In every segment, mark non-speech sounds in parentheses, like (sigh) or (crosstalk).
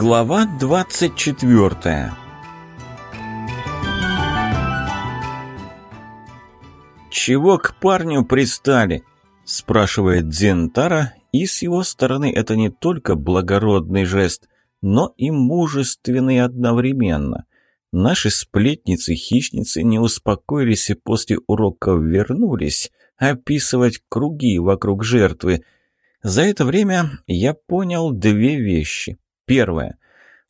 Глава 24 «Чего к парню пристали?» – спрашивает Дзентара, и с его стороны это не только благородный жест, но и мужественный одновременно. Наши сплетницы-хищницы не успокоились и после уроков вернулись описывать круги вокруг жертвы. За это время я понял две вещи. Первое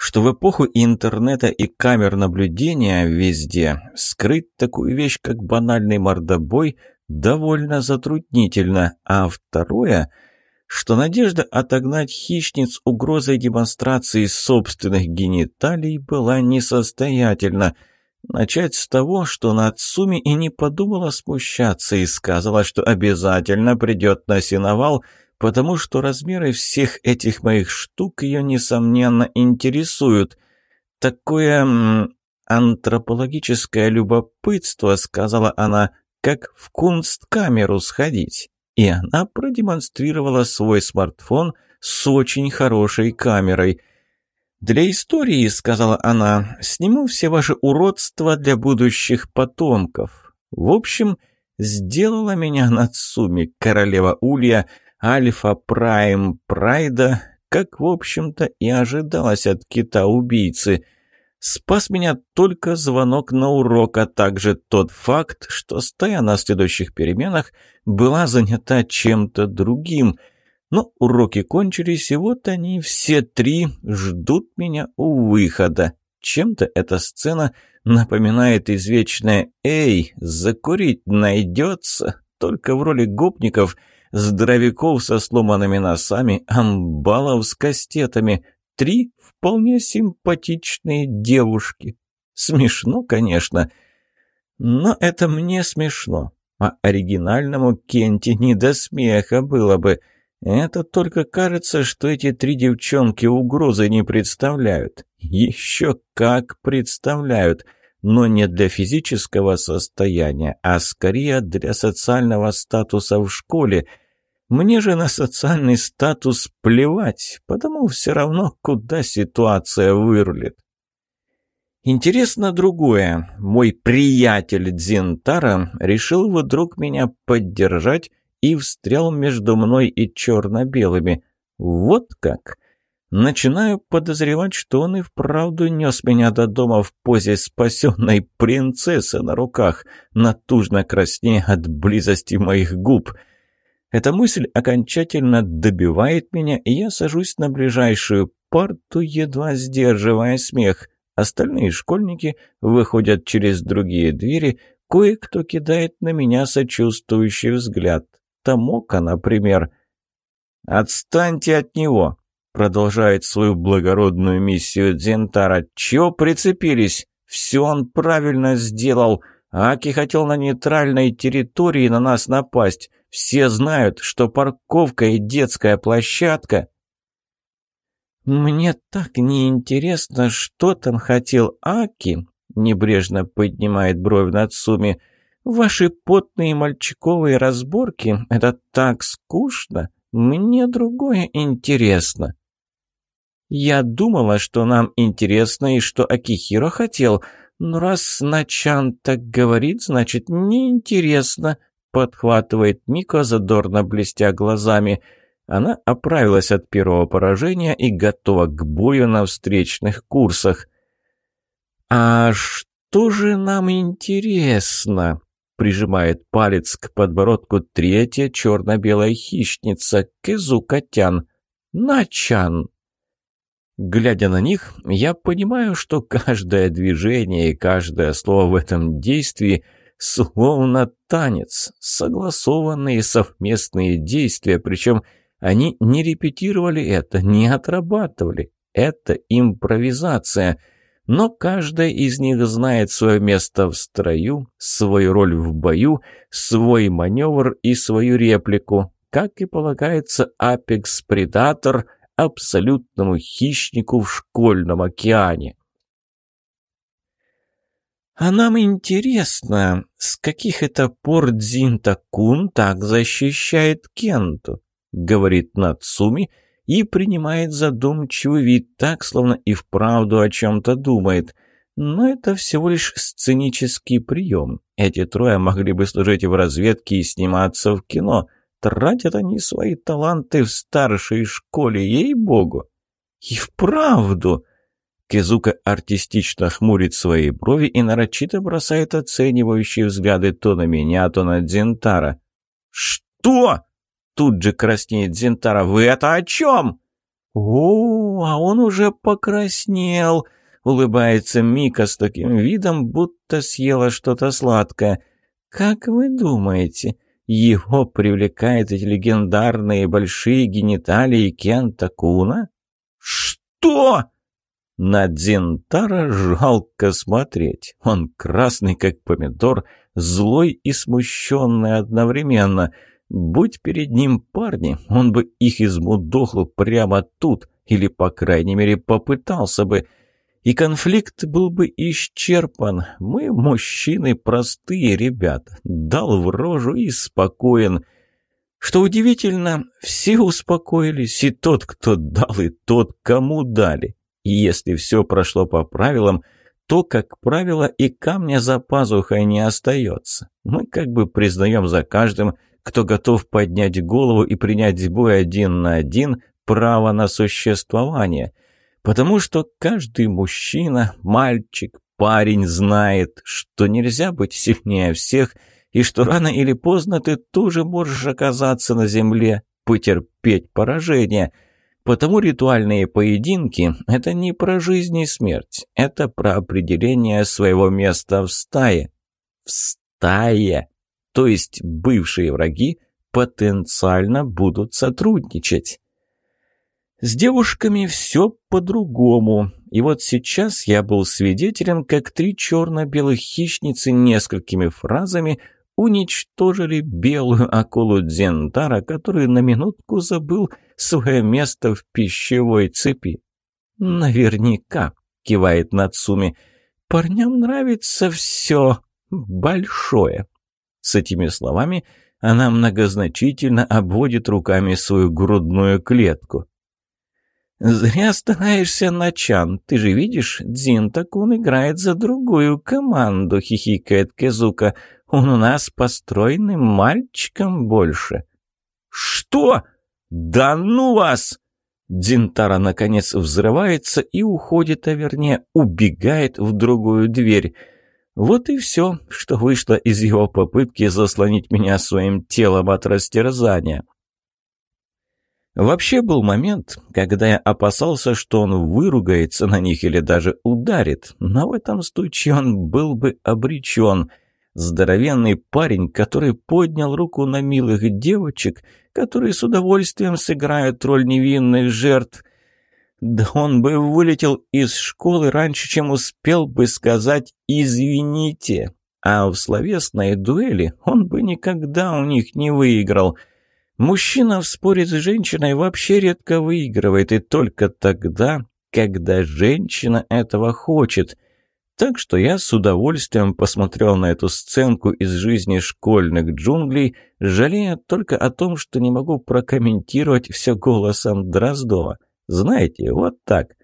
что в эпоху интернета и камер наблюдения везде скрыть такую вещь, как банальный мордобой, довольно затруднительно, а второе, что надежда отогнать хищниц угрозой демонстрации собственных гениталий была несостоятельна. Начать с того, что Нацуми и не подумала смущаться и сказала, что обязательно придет на синовал потому что размеры всех этих моих штук ее, несомненно, интересуют. Такое м, антропологическое любопытство, сказала она, как в кунсткамеру сходить. И она продемонстрировала свой смартфон с очень хорошей камерой. «Для истории, — сказала она, — сниму все ваши уродства для будущих потомков. В общем, сделала меня Нацуми, королева Улья, — Альфа Прайм Прайда, как, в общем-то, и ожидалось от кита-убийцы. Спас меня только звонок на урок, а также тот факт, что стоя на следующих переменах была занята чем-то другим. Но уроки кончились, и вот они все три ждут меня у выхода. Чем-то эта сцена напоминает извечное «Эй, закурить найдется!» Только в роли гопников – здоровяков со сломанными носами, амбалов с кастетами, три вполне симпатичные девушки. Смешно, конечно, но это мне смешно, а оригинальному Кенти не до смеха было бы. Это только кажется, что эти три девчонки угрозы не представляют. Еще как представляют — но не для физического состояния, а скорее для социального статуса в школе, мне же на социальный статус плевать, потому все равно, куда ситуация вырулит. Интересно другое. Мой приятель Дзинтара решил вдруг меня поддержать и встрял между мной и черно-белыми. Вот как! Начинаю подозревать, что он и вправду нес меня до дома в позе спасенной принцессы на руках, натужно краснея от близости моих губ — эта мысль окончательно добивает меня, и я сажусь на ближайшую парту, едва сдерживая смех. Остальные школьники выходят через другие двери, кое-кто кидает на меня сочувствующий взгляд. Тамока, например. «Отстаньте от него!» — продолжает свою благородную миссию Дзентара. «Чего прицепились? Все он правильно сделал. Аки хотел на нейтральной территории на нас напасть». Все знают, что парковка и детская площадка...» «Мне так неинтересно, что там хотел Аки», — небрежно поднимает бровь над Суми. «Ваши потные мальчиковые разборки — это так скучно. Мне другое интересно». «Я думала, что нам интересно и что Акихиро хотел, но раз Начан так говорит, значит, неинтересно», подхватывает Мика, задорно блестя глазами. Она оправилась от первого поражения и готова к бою на встречных курсах. «А что же нам интересно?» прижимает палец к подбородку третья черно-белая хищница Кизукотян. Начан. Глядя на них, я понимаю, что каждое движение и каждое слово в этом действии – словно танец, согласованные совместные действия, причем они не репетировали это, не отрабатывали. Это импровизация. Но каждая из них знает свое место в строю, свою роль в бою, свой маневр и свою реплику. Как и полагается, Апекс-предатор абсолютному хищнику в школьном океане. А нам интересно, с каких это пор Дзинта Кун так защищает Кенту, говорит Нацуми и принимает задумчивый вид так, словно и вправду о чем-то думает. Но это всего лишь сценический прием. Эти трое могли бы служить в разведке и сниматься в кино. Тратят они свои таланты в старшей школе, ей-богу. И вправду! Кизука артистично хмурит свои брови и нарочито бросает оценивающие взгляды то на меня, то на Дзентара. «Что?» Тут же краснеет Дзентара. «Вы это о чем?» «О, а он уже покраснел!» Улыбается Мика с таким видом, будто съела что-то сладкое. «Как вы думаете, его привлекают эти легендарные большие гениталии Кента Куна?» «Что?» На Дзинтара жалко смотреть. Он красный, как помидор, злой и смущенный одновременно. Будь перед ним парни, он бы их измудохал прямо тут, или, по крайней мере, попытался бы. И конфликт был бы исчерпан. Мы, мужчины, простые ребята. Дал в рожу и спокоен. Что удивительно, все успокоились, и тот, кто дал, и тот, кому дали. И если все прошло по правилам, то, как правило, и камня за пазухой не остается. Мы как бы признаем за каждым, кто готов поднять голову и принять бой один на один, право на существование. Потому что каждый мужчина, мальчик, парень знает, что нельзя быть сильнее всех, и что рано или поздно ты тоже можешь оказаться на земле, потерпеть поражение – Потому ритуальные поединки – это не про жизнь и смерть, это про определение своего места в стае. В стае! То есть бывшие враги потенциально будут сотрудничать. С девушками все по-другому. И вот сейчас я был свидетелем, как три черно-белых хищницы несколькими фразами уничтожили белую акулу Дзентара, который на минутку забыл – свое место в пищевой цепи. «Наверняка», — кивает Нацуми, — «парням нравится все большое». С этими словами она многозначительно обводит руками свою грудную клетку. «Зря стараешься, Начан. Ты же видишь, Дзин-такун играет за другую команду», — хихикает Кезука. «Он у нас построенным мальчиком больше». «Что?» «Да ну вас!» Дзинтара, наконец, взрывается и уходит, а вернее, убегает в другую дверь. Вот и все, что вышло из его попытки заслонить меня своим телом от растерзания. Вообще был момент, когда я опасался, что он выругается на них или даже ударит, но в этом случае он был бы обречен. Здоровенный парень, который поднял руку на милых девочек, которые с удовольствием сыграют роль невинных жертв. Да он бы вылетел из школы раньше, чем успел бы сказать «извините». А в словесной дуэли он бы никогда у них не выиграл. Мужчина в споре с женщиной вообще редко выигрывает, и только тогда, когда женщина этого хочет – так что я с удовольствием посмотрел на эту сценку из жизни школьных джунглей, жалея только о том, что не могу прокомментировать все голосом Дроздова. Знаете, вот так.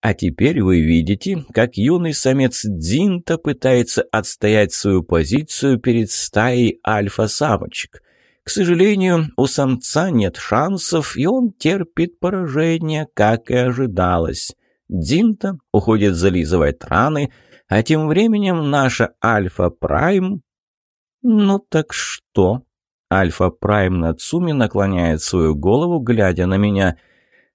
А теперь вы видите, как юный самец Дзинта пытается отстоять свою позицию перед стаей альфа-самочек. К сожалению, у самца нет шансов, и он терпит поражение, как и ожидалось. Динта уходит зализывать раны, а тем временем наша Альфа Прайм... Ну так что? Альфа Прайм Нацуми наклоняет свою голову, глядя на меня.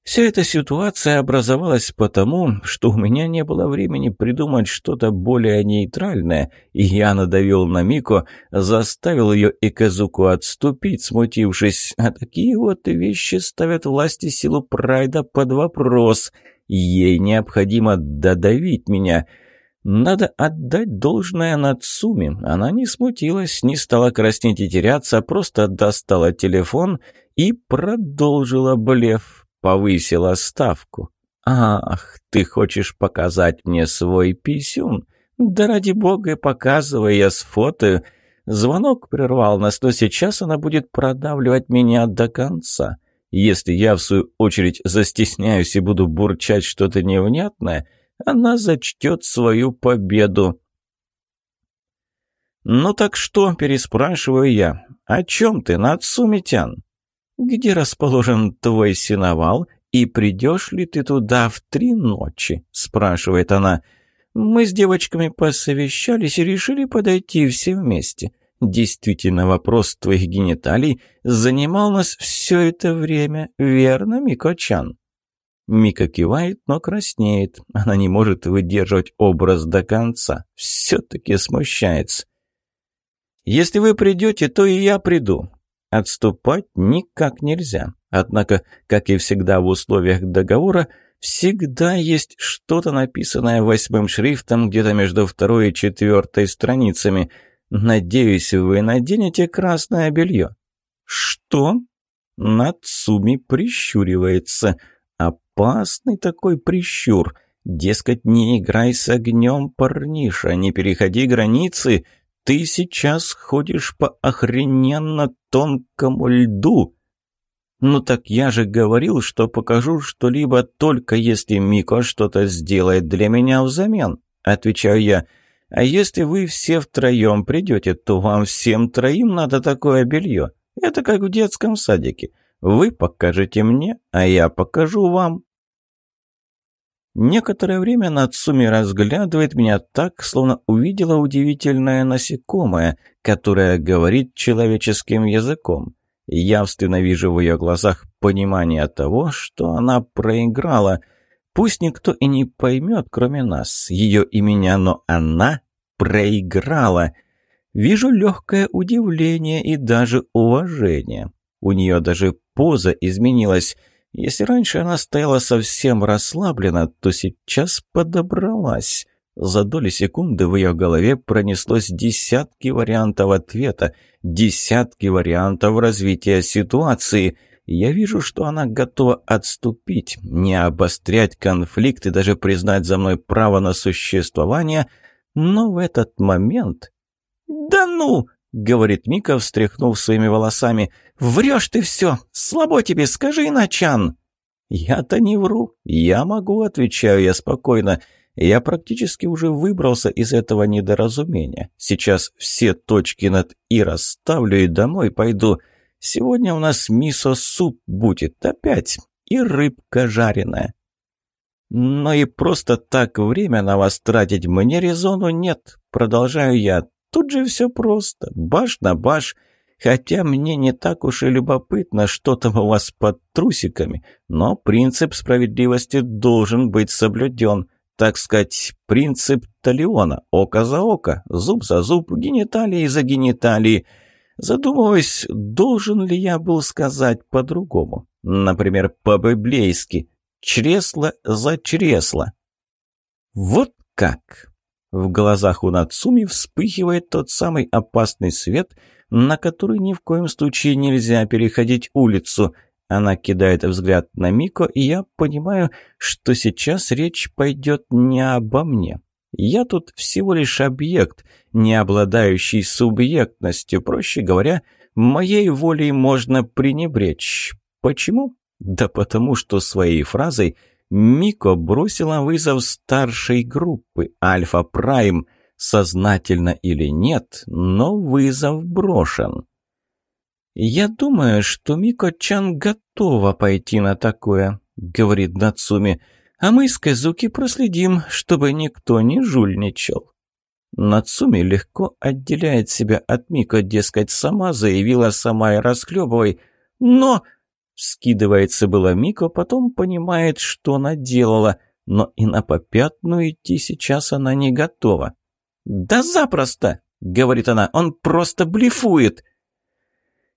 Вся эта ситуация образовалась потому, что у меня не было времени придумать что-то более нейтральное, и я надавил на Мико, заставил ее и Казуку отступить, смутившись. А такие вот вещи ставят власти силу Прайда под вопрос — Ей необходимо додавить меня. Надо отдать должное Нацуме. Она не смутилась, не стала краснеть и теряться, просто достала телефон и продолжила блеф. Повысила ставку. «Ах, ты хочешь показать мне свой писюн? Да ради бога, показывай, я с фото. Звонок прервал нас, но сейчас она будет продавливать меня до конца. Если я, в свою очередь, застесняюсь и буду бурчать что-то невнятное, она зачтет свою победу. «Ну так что?» – переспрашиваю я. «О чем ты, Нацумитян?» «Где расположен твой синовал и придешь ли ты туда в три ночи?» – спрашивает она. «Мы с девочками посовещались и решили подойти все вместе. Действительно, вопрос твоих гениталий занимал нас все это время, верно, Микочан? Мика кивает, но краснеет. Она не может выдерживать образ до конца. Все-таки смущается. «Если вы придете, то и я приду. Отступать никак нельзя. Однако, как и всегда в условиях договора, всегда есть что-то написанное восьмым шрифтом где-то между второй и четвертой страницами – Надеюсь, вы наденете красное белье». «Что?» Нацуми прищуривается. Опасный такой прищур. Дескать, не играй с огнем, парниша, не переходи границы. Ты сейчас ходишь по охрененно тонкому льду. Ну так я же говорил, что покажу что-либо только если Мико что-то сделает для меня взамен. Отвечаю я. А если вы все втроем придете, то вам всем троим надо такое белье. Это как в детском садике. Вы покажете мне, а я покажу вам». Некоторое время Нацуми разглядывает меня так, словно увидела удивительное насекомое, которое говорит человеческим языком. Явственно вижу в ее глазах понимание того, что она проиграла – Пусть никто и не поймет, кроме нас, ее и меня, но она проиграла. Вижу легкое удивление и даже уважение. У нее даже поза изменилась. Если раньше она стояла совсем расслабленно, то сейчас подобралась. За доли секунды в ее голове пронеслось десятки вариантов ответа, десятки вариантов развития ситуации — я вижу, что она готова отступить, не обострять конфликт и даже признать за мной право на существование, но в этот момент... «Да ну!» — говорит Мика, встряхнув своими волосами. «Врешь ты все! Слабо тебе, скажи, иначан. «Я-то не вру. Я могу», — отвечаю я спокойно. «Я практически уже выбрался из этого недоразумения. Сейчас все точки над «и» расставлю и домой пойду». Сегодня у нас мисо-суп будет опять и рыбка жареная. Но и просто так время на вас тратить мне резону нет, продолжаю я. Тут же все просто, баш на баш. Хотя мне не так уж и любопытно, что там у вас под трусиками, но принцип справедливости должен быть соблюден. Так сказать, принцип Талиона, око за око, зуб за зуб, гениталии за гениталии – Задумываясь, должен ли я был сказать по-другому? Например, по-библейски «чресло за чресло». Вот как! В глазах у Нацуми вспыхивает тот самый опасный свет, на который ни в коем случае нельзя переходить улицу. Она кидает взгляд на Мико, и я понимаю, что сейчас речь пойдет не обо мне. Я тут всего лишь объект, не обладающий субъектностью, проще говоря, моей волей можно пренебречь. Почему? Да потому что своей фразой Мико бросила вызов старшей группы Альфа Прайм, сознательно или нет, но вызов брошен. «Я думаю, что Мико-чан готова пойти на такое», — говорит Нацуми, — а мы с Казуки проследим, чтобы никто не жульничал. Нацуми легко отделяет себя от Мика, дескать, сама заявила сама и расхлебывай. Но... Скидывается было Мико, потом понимает, что наделала. но и на попятную идти сейчас она не готова. «Да запросто!» — говорит она, — «он просто блефует!»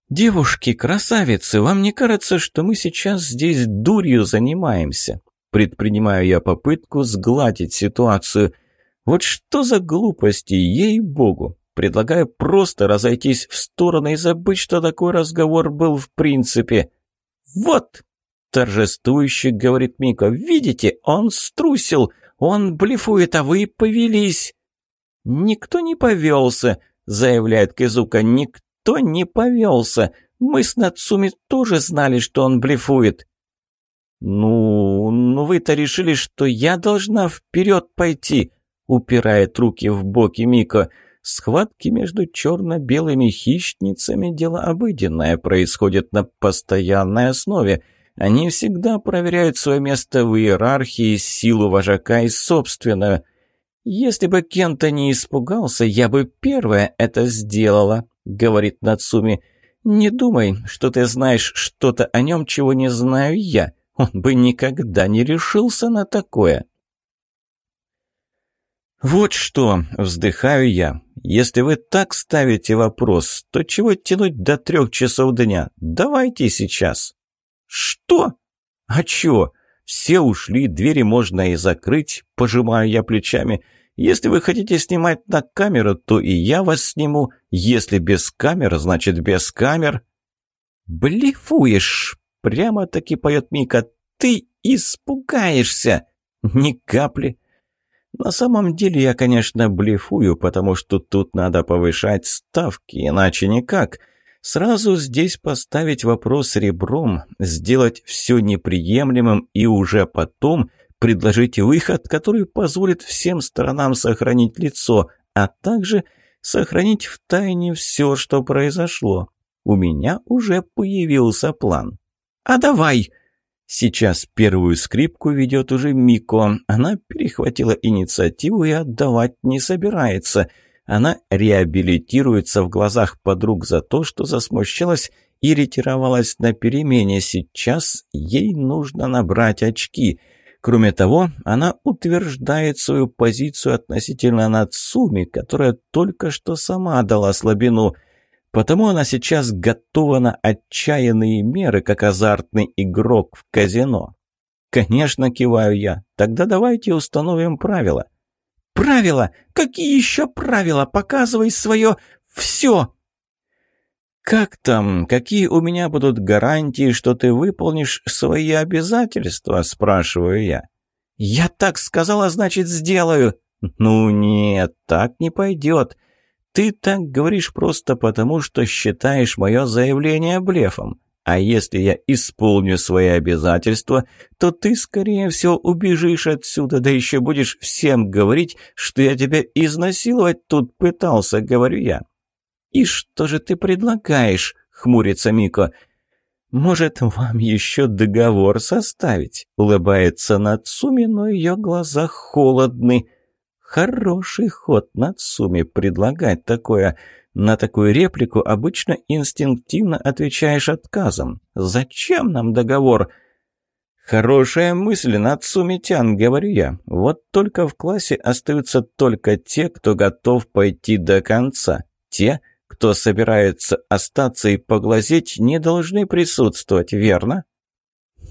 «Девушки, красавицы, вам не кажется, что мы сейчас здесь дурью занимаемся? Предпринимаю я попытку сгладить ситуацию. Вот что за глупости, ей-богу! Предлагаю просто разойтись в стороны и забыть, что такой разговор был в принципе. «Вот!» – торжествующе говорит Мика. «Видите, он струсил, он блефует, а вы повелись!» «Никто не повелся!» – заявляет Кизука. «Никто не повелся! Мы с Нацуми тоже знали, что он блефует!» «Ну, ну вы-то решили, что я должна вперед пойти», — упирает руки в боки Мика. Схватки между черно-белыми хищницами – дело обыденное, происходит на постоянной основе. Они всегда проверяют свое место в иерархии, силу вожака и собственную. «Если бы Кента не испугался, я бы первая это сделала», — говорит Нацуми. «Не думай, что ты знаешь что-то о нем, чего не знаю я. Он бы никогда не решился на такое. «Вот что!» — вздыхаю я. «Если вы так ставите вопрос, то чего тянуть до трех часов дня? Давайте сейчас!» «Что? А чего? Все ушли, двери можно и закрыть», — пожимаю я плечами. «Если вы хотите снимать на камеру, то и я вас сниму. Если без камер, значит без камер». «Блефуешь!» прямо-таки поет Мика. «Ты испугаешься!» «Ни капли!» На самом деле я, конечно, блефую, потому что тут надо повышать ставки, иначе никак. Сразу здесь поставить вопрос ребром, сделать все неприемлемым и уже потом предложить выход, который позволит всем сторонам сохранить лицо, а также сохранить в тайне все, что произошло. У меня уже появился план. «А давай!» Сейчас первую скрипку ведет уже Мико. Она перехватила инициативу и отдавать не собирается. Она реабилитируется в глазах подруг за то, что засмущалась и ретировалась на перемене. Сейчас ей нужно набрать очки. Кроме того, она утверждает свою позицию относительно Нацуми, которая только что сама дала слабину – Потому она сейчас готова на отчаянные меры, как азартный игрок в казино. Конечно, киваю я. Тогда давайте установим правила. Правила? Какие еще правила? Показывай свое все! Как там? Какие у меня будут гарантии, что ты выполнишь свои обязательства? Спрашиваю я. Я так сказала, значит, сделаю. Ну нет, так не пойдет. «Ты так говоришь просто потому, что считаешь мое заявление блефом. А если я исполню свои обязательства, то ты, скорее всего, убежишь отсюда, да еще будешь всем говорить, что я тебя изнасиловать тут пытался, говорю я». «И что же ты предлагаешь?» — хмурится Мико. «Может, вам еще договор составить?» — улыбается Нацуми, но ее глаза холодны. Хороший ход над Нацуми предлагать такое. На такую реплику обычно инстинктивно отвечаешь отказом. «Зачем нам договор?» «Хорошая мысль, над Сумитян, — говорю я. «Вот только в классе остаются только те, кто готов пойти до конца. Те, кто собирается остаться и поглазеть, не должны присутствовать, верно?»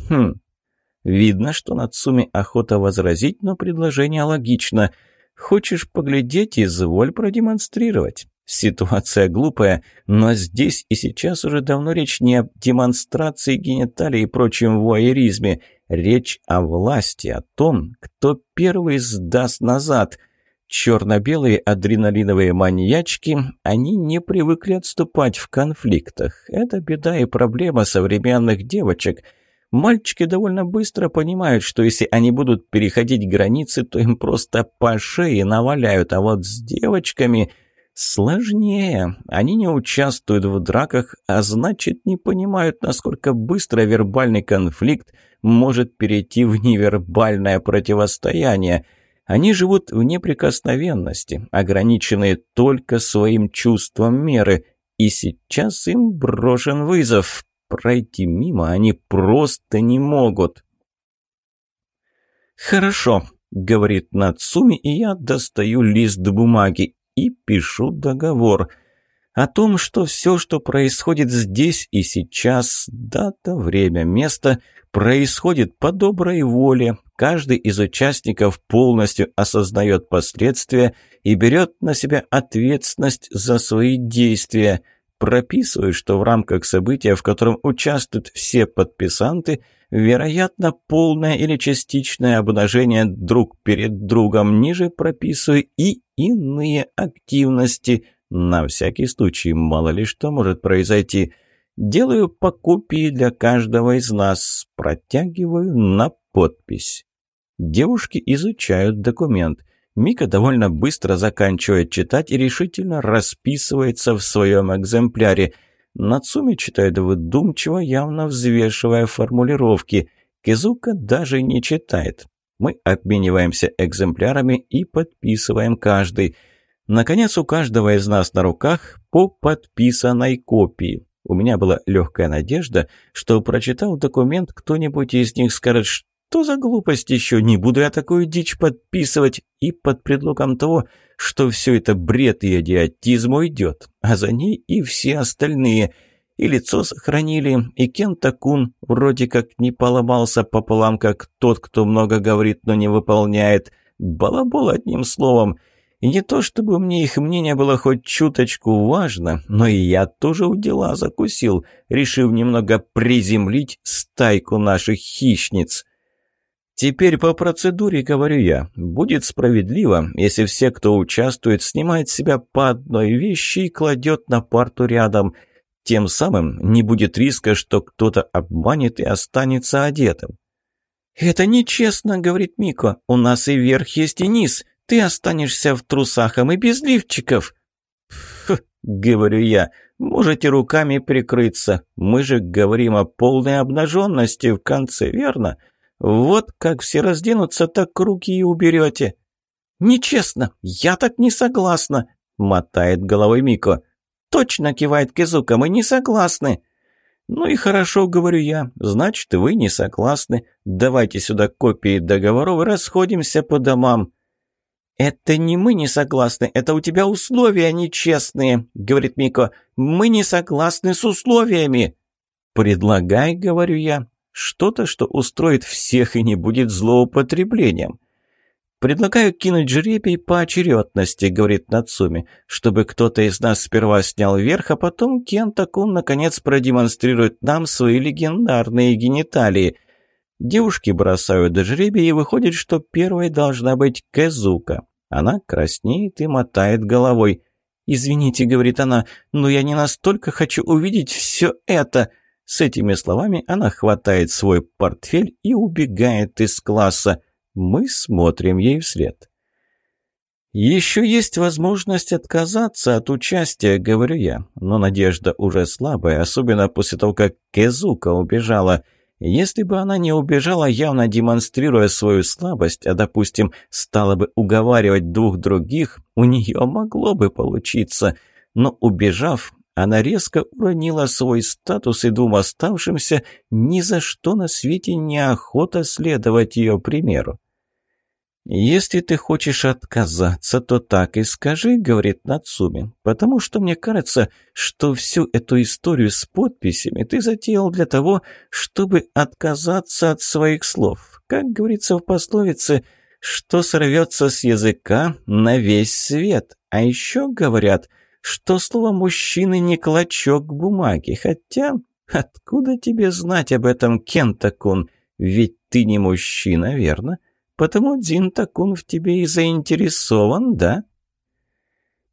«Хм». Видно, что над Нацуми охота возразить, но предложение логично — Хочешь поглядеть, изволь продемонстрировать. Ситуация глупая, но здесь и сейчас уже давно речь не о демонстрации гениталий и прочем вуайеризме. Речь о власти, о том, кто первый сдаст назад. Черно-белые адреналиновые маньячки, они не привыкли отступать в конфликтах. Это беда и проблема современных девочек – Мальчики довольно быстро понимают, что если они будут переходить границы, то им просто по шее наваляют, а вот с девочками сложнее. Они не участвуют в драках, а значит не понимают, насколько быстро вербальный конфликт может перейти в невербальное противостояние. Они живут в неприкосновенности, ограниченные только своим чувством меры, и сейчас им брошен вызов пройти мимо они просто не могут. «Хорошо», — говорит Нацуми, и я достаю лист бумаги и пишу договор о том, что все, что происходит здесь и сейчас, дата, время, место, происходит по доброй воле. Каждый из участников полностью осознает последствия и берет на себя ответственность за свои действия — прописываю, что в рамках события, в котором участвуют все подписанты, вероятно, полное или частичное обнажение друг перед другом ниже прописываю и иные активности. На всякий случай, мало ли что может произойти. Делаю по копии для каждого из нас, протягиваю на подпись. Девушки изучают документ – Мика довольно быстро заканчивает читать и решительно расписывается в своем экземпляре. Нацуми читает выдумчиво, явно взвешивая формулировки. Кизука даже не читает. Мы обмениваемся экземплярами и подписываем каждый. Наконец, у каждого из нас на руках по подписанной копии. У меня была легкая надежда, что, прочитав документ, кто-нибудь из них скажет, что за глупость еще? Не буду я такую дичь подписывать. И под предлогом того, что все это бред и идиотизм уйдет, а за ней и все остальные. И лицо сохранили, и Кентакун вроде как не поломался пополам, как тот, кто много говорит, но не выполняет. Балабол одним словом. И не то, чтобы мне их мнение было хоть чуточку важно, но и я тоже у дела закусил, решив немного приземлить стайку наших хищниц. Теперь по процедуре, говорю я, будет справедливо, если все, кто участвует, снимает себя по одной вещи и кладет на парту рядом. Тем самым не будет риска, что кто-то обманет и останется одетым. «Это нечестно», — говорит Мико, — «у нас и верх есть, и низ. Ты останешься в трусах, и мы без лифчиков». Говорю я, — «можете руками прикрыться. Мы же говорим о полной обнаженности в конце, верно?» Вот как все разденутся, так руки и уберете. Нечестно, я так не согласна, мотает головой Мико. Точно кивает Кизука, мы не согласны. Ну и хорошо, говорю я, значит, вы не согласны. Давайте сюда копии договоров и расходимся по домам. «Это не мы не согласны, это у тебя условия нечестные», — говорит Мико. «Мы не согласны с условиями». «Предлагай», — говорю я, что-то, что устроит всех и не будет злоупотреблением. «Предлагаю кинуть жребий по очередности», — говорит Нацуми, «чтобы кто-то из нас сперва снял верх, а потом Кентакун наконец продемонстрирует нам свои легендарные гениталии». Девушки бросают жребий, и выходит, что первой должна быть Кэзука. Она краснеет и мотает головой. «Извините», — говорит она, — «но я не настолько хочу увидеть все это». С этими словами она хватает свой портфель и убегает из класса. Мы смотрим ей вслед. «Еще есть возможность отказаться от участия», — говорю я. Но надежда уже слабая, особенно после того, как Кезука убежала. Если бы она не убежала, явно демонстрируя свою слабость, а, допустим, стала бы уговаривать двух других, у нее могло бы получиться. Но убежав, она резко уронила свой статус, и двум оставшимся ни за что на свете неохота следовать ее примеру. «Если ты хочешь отказаться, то так и скажи», — говорит Нацуми, «потому что мне кажется, что всю эту историю с подписями ты затеял для того, чтобы отказаться от своих слов. Как говорится в пословице, что сорвется с языка на весь свет. А еще говорят — что слово «мужчины» не клочок бумаги, хотя откуда тебе знать об этом, Кентакун? Ведь ты не мужчина, верно? Потому Дзин Такун в тебе и заинтересован, да?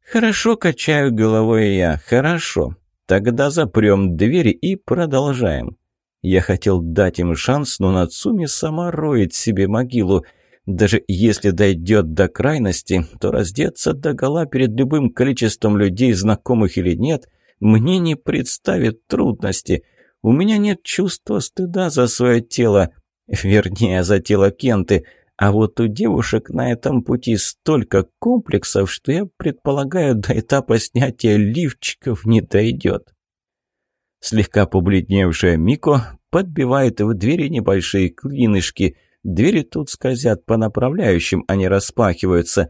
Хорошо, качаю головой я, хорошо. Тогда запрем двери и продолжаем. Я хотел дать им шанс, но Нацуми сама роет себе могилу — даже если дойдет до крайности, то раздеться до гола перед любым количеством людей, знакомых или нет, мне не представит трудности. У меня нет чувства стыда за свое тело, вернее, за тело Кенты, а вот у девушек на этом пути столько комплексов, что я предполагаю, до этапа снятия лифчиков не дойдет. Слегка побледневшая Мико подбивает в двери небольшие клинышки – Двери тут скользят по направляющим, а они распахиваются.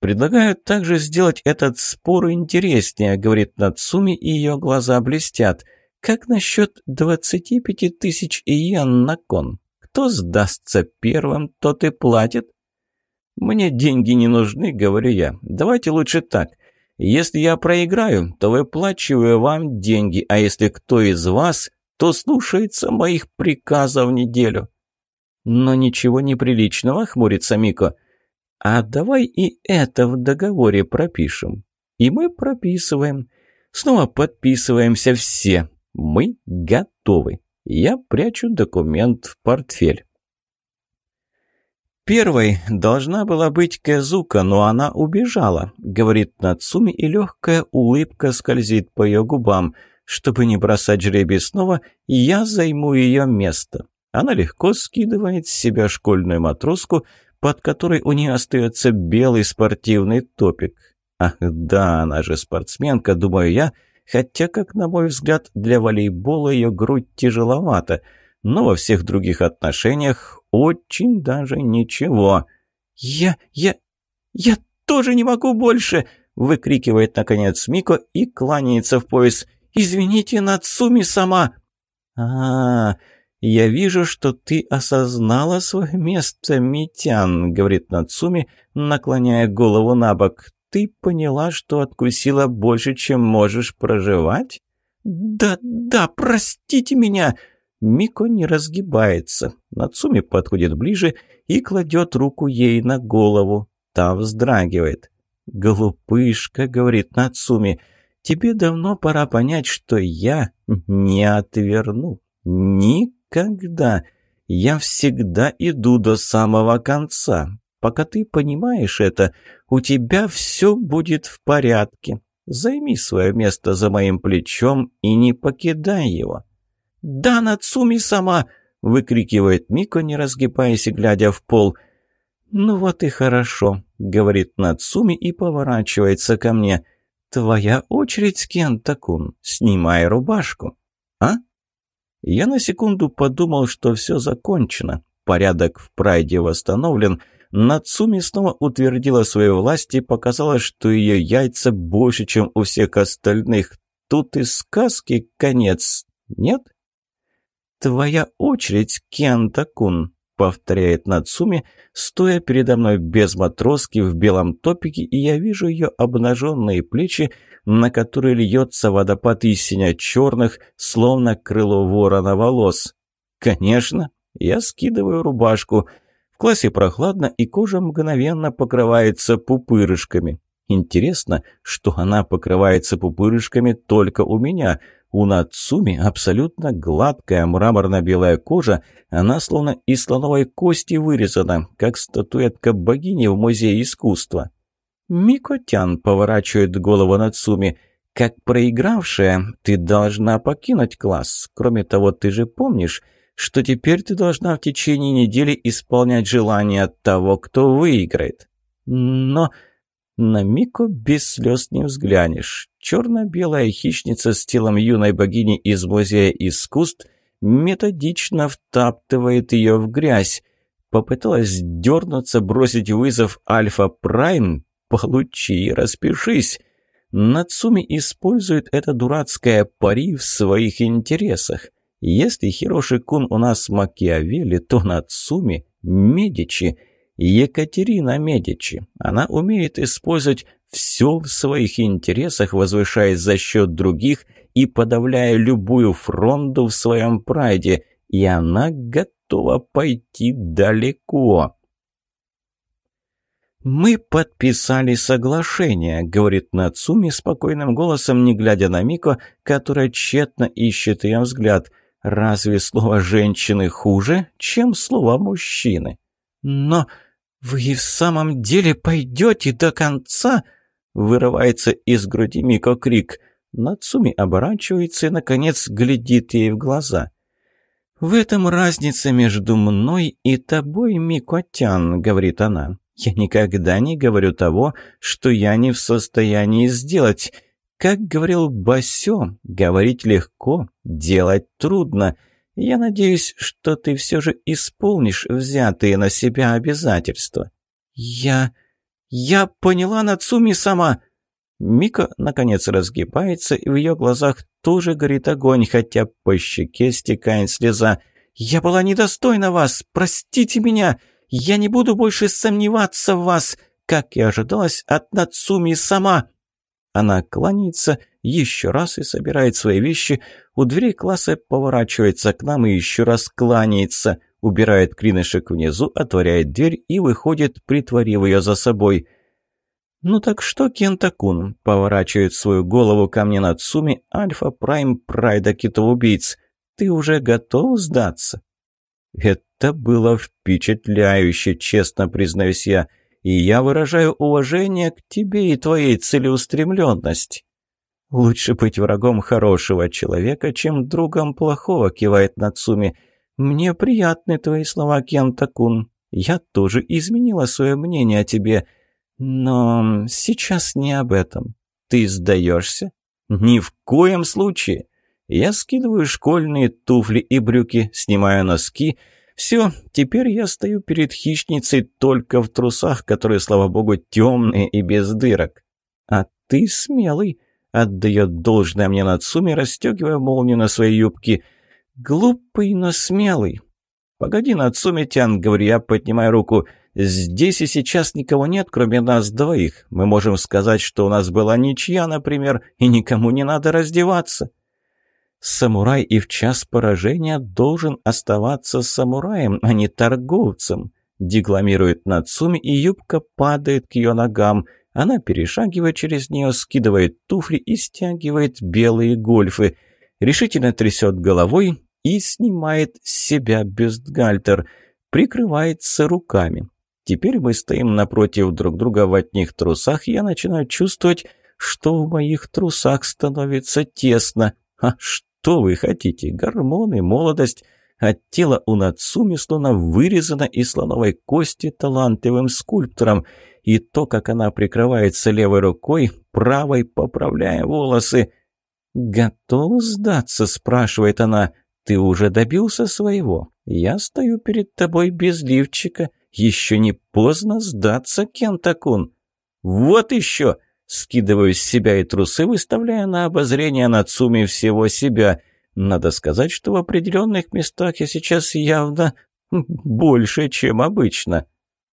Предлагаю также сделать этот спор интереснее, говорит Нацуми, и ее глаза блестят. Как насчет 25 тысяч иен на кон? Кто сдастся первым, тот и платит. Мне деньги не нужны, говорю я. Давайте лучше так. Если я проиграю, то выплачиваю вам деньги, а если кто из вас, то слушается моих приказов неделю. «Но ничего неприличного», — хмурится Мико. «А давай и это в договоре пропишем». И мы прописываем. Снова подписываемся все. Мы готовы. Я прячу документ в портфель. Первой должна была быть Кэзука, но она убежала, говорит Нацуми, и легкая улыбка скользит по ее губам. Чтобы не бросать жребий снова, я займу ее место. Она легко скидывает с себя школьную матроску, под которой у нее остается белый спортивный топик. Ах да, она же спортсменка, думаю я, хотя, как на мой взгляд, для волейбола ее грудь тяжеловата, но во всех других отношениях очень даже ничего. «Я... я... я тоже не могу больше!» — выкрикивает, наконец, Мико и кланяется в пояс. «Извините, Нацуми сама!» «А-а-а!» «Я вижу, что ты осознала свое место, Митян», — говорит Нацуми, наклоняя голову на бок. «Ты поняла, что откусила больше, чем можешь проживать?» «Да, да, простите меня!» Мико не разгибается. Нацуми подходит ближе и кладет руку ей на голову. Та вздрагивает. «Глупышка», — говорит Нацуми, — «тебе давно пора понять, что я не отверну. Никогда» никогда. Я всегда иду до самого конца. Пока ты понимаешь это, у тебя все будет в порядке. Займи свое место за моим плечом и не покидай его». «Да, Нацуми сама!» — выкрикивает Мико, не разгибаясь и глядя в пол. «Ну вот и хорошо», — говорит Нацуми и поворачивается ко мне. «Твоя очередь, Кентакун. Снимай рубашку». «А?» Я на секунду подумал, что все закончено, порядок в прайде восстановлен, Нацуми снова утвердила свою власть и показала, что ее яйца больше, чем у всех остальных. Тут и сказки конец, нет? «Твоя очередь, Кента-кун», повторяет Нацуми, стоя передо мной без матроски в белом топике, и я вижу ее обнаженные плечи, на которые льется водопад из синя-черных, словно крыло ворона волос. Конечно, я скидываю рубашку. В классе прохладно, и кожа мгновенно покрывается пупырышками. Интересно, что она покрывается пупырышками только у меня – у Нацуми абсолютно гладкая мраморно-белая кожа, она словно из слоновой кости вырезана, как статуэтка богини в музее искусства. «Микотян», — поворачивает голову Нацуми, — «как проигравшая, ты должна покинуть класс. Кроме того, ты же помнишь, что теперь ты должна в течение недели исполнять желания того, кто выиграет». «Но...» На Мику без слез не взглянешь. Черно-белая хищница с телом юной богини из музея искусств методично втаптывает ее в грязь. Попыталась дернуться, бросить вызов Альфа Прайм? Получи и распишись. Нацуми использует это дурацкое пари в своих интересах. Если Хироши Кун у нас Макиавелли, то Нацуми – Медичи – Екатерина Медичи. Она умеет использовать все в своих интересах, возвышаясь за счет других и подавляя любую фронту в своем прайде, и она готова пойти далеко. «Мы подписали соглашение», — говорит Нацуми спокойным голосом, не глядя на Мико, которая тщетно ищет ее взгляд. «Разве слово «женщины» хуже, чем слово «мужчины»?» «Но...» «Вы и в самом деле пойдете до конца?» Вырывается из груди Мико крик. Нацуми оборачивается и, наконец, глядит ей в глаза. «В этом разница между мной и тобой, Микотян», — говорит она. «Я никогда не говорю того, что я не в состоянии сделать. Как говорил Басё, говорить легко, делать трудно». Я надеюсь, что ты все же исполнишь взятые на себя обязательства». «Я... я поняла Нацуми сама!» Мика, наконец, разгибается, и в ее глазах тоже горит огонь, хотя по щеке стекает слеза. «Я была недостойна вас! Простите меня! Я не буду больше сомневаться в вас, как и ожидалось от Нацуми сама!» Она кланяется еще раз и собирает свои вещи, у дверей класса поворачивается к нам и еще раз кланяется, убирает клинышек внизу, отворяет дверь и выходит, притворив ее за собой. «Ну так что, Кентакун?» — поворачивает свою голову ко мне над Суми Альфа Прайм Прайда Китоубийц. «Ты уже готов сдаться?» «Это было впечатляюще, честно признаюсь я, и я выражаю уважение к тебе и твоей целеустремленности». «Лучше быть врагом хорошего человека, чем другом плохого», — кивает Нацуми. «Мне приятны твои слова, Кентакун. Я тоже изменила свое мнение о тебе. Но сейчас не об этом. Ты сдаешься? Ни в коем случае. Я скидываю школьные туфли и брюки, снимаю носки. Все, теперь я стою перед хищницей только в трусах, которые, слава богу, темные и без дырок. А ты смелый». Отдает должное мне Нацуми, расстегивая молнию на своей юбке. Глупый, но смелый. «Погоди, Нацуми, Тян, — говорю я, поднимая руку, — здесь и сейчас никого нет, кроме нас двоих. Мы можем сказать, что у нас была ничья, например, и никому не надо раздеваться». Самурай и в час поражения должен оставаться самураем, а не торговцем. Декламирует Нацуми, и юбка падает к ее ногам — она перешагивает через нее, скидывает туфли и стягивает белые гольфы. Решительно трясет головой и снимает с себя бюстгальтер. Прикрывается руками. Теперь мы стоим напротив друг друга в одних трусах, и я начинаю чувствовать, что в моих трусах становится тесно. А что вы хотите? Гормоны, молодость. А тело у Нацуми словно вырезано из слоновой кости талантливым скульптором – и то, как она прикрывается левой рукой, правой поправляя волосы. «Готов сдаться?» – спрашивает она. «Ты уже добился своего. Я стою перед тобой без лифчика. Еще не поздно сдаться, Кентакун». «Вот еще!» – скидываю с себя и трусы, выставляя на обозрение Нацуми всего себя. Надо сказать, что в определенных местах я сейчас явно (laughs) больше, чем обычно.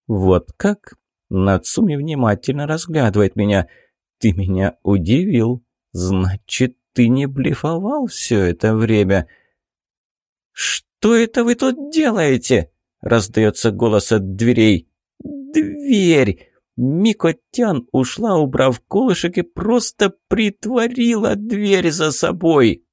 «Вот как?» Нацуми внимательно разглядывает меня. «Ты меня удивил. Значит, ты не блефовал все это время». «Что это вы тут делаете?» — раздается голос от дверей. «Дверь!» Микотян ушла, убрав колышек, и просто притворила дверь за собой.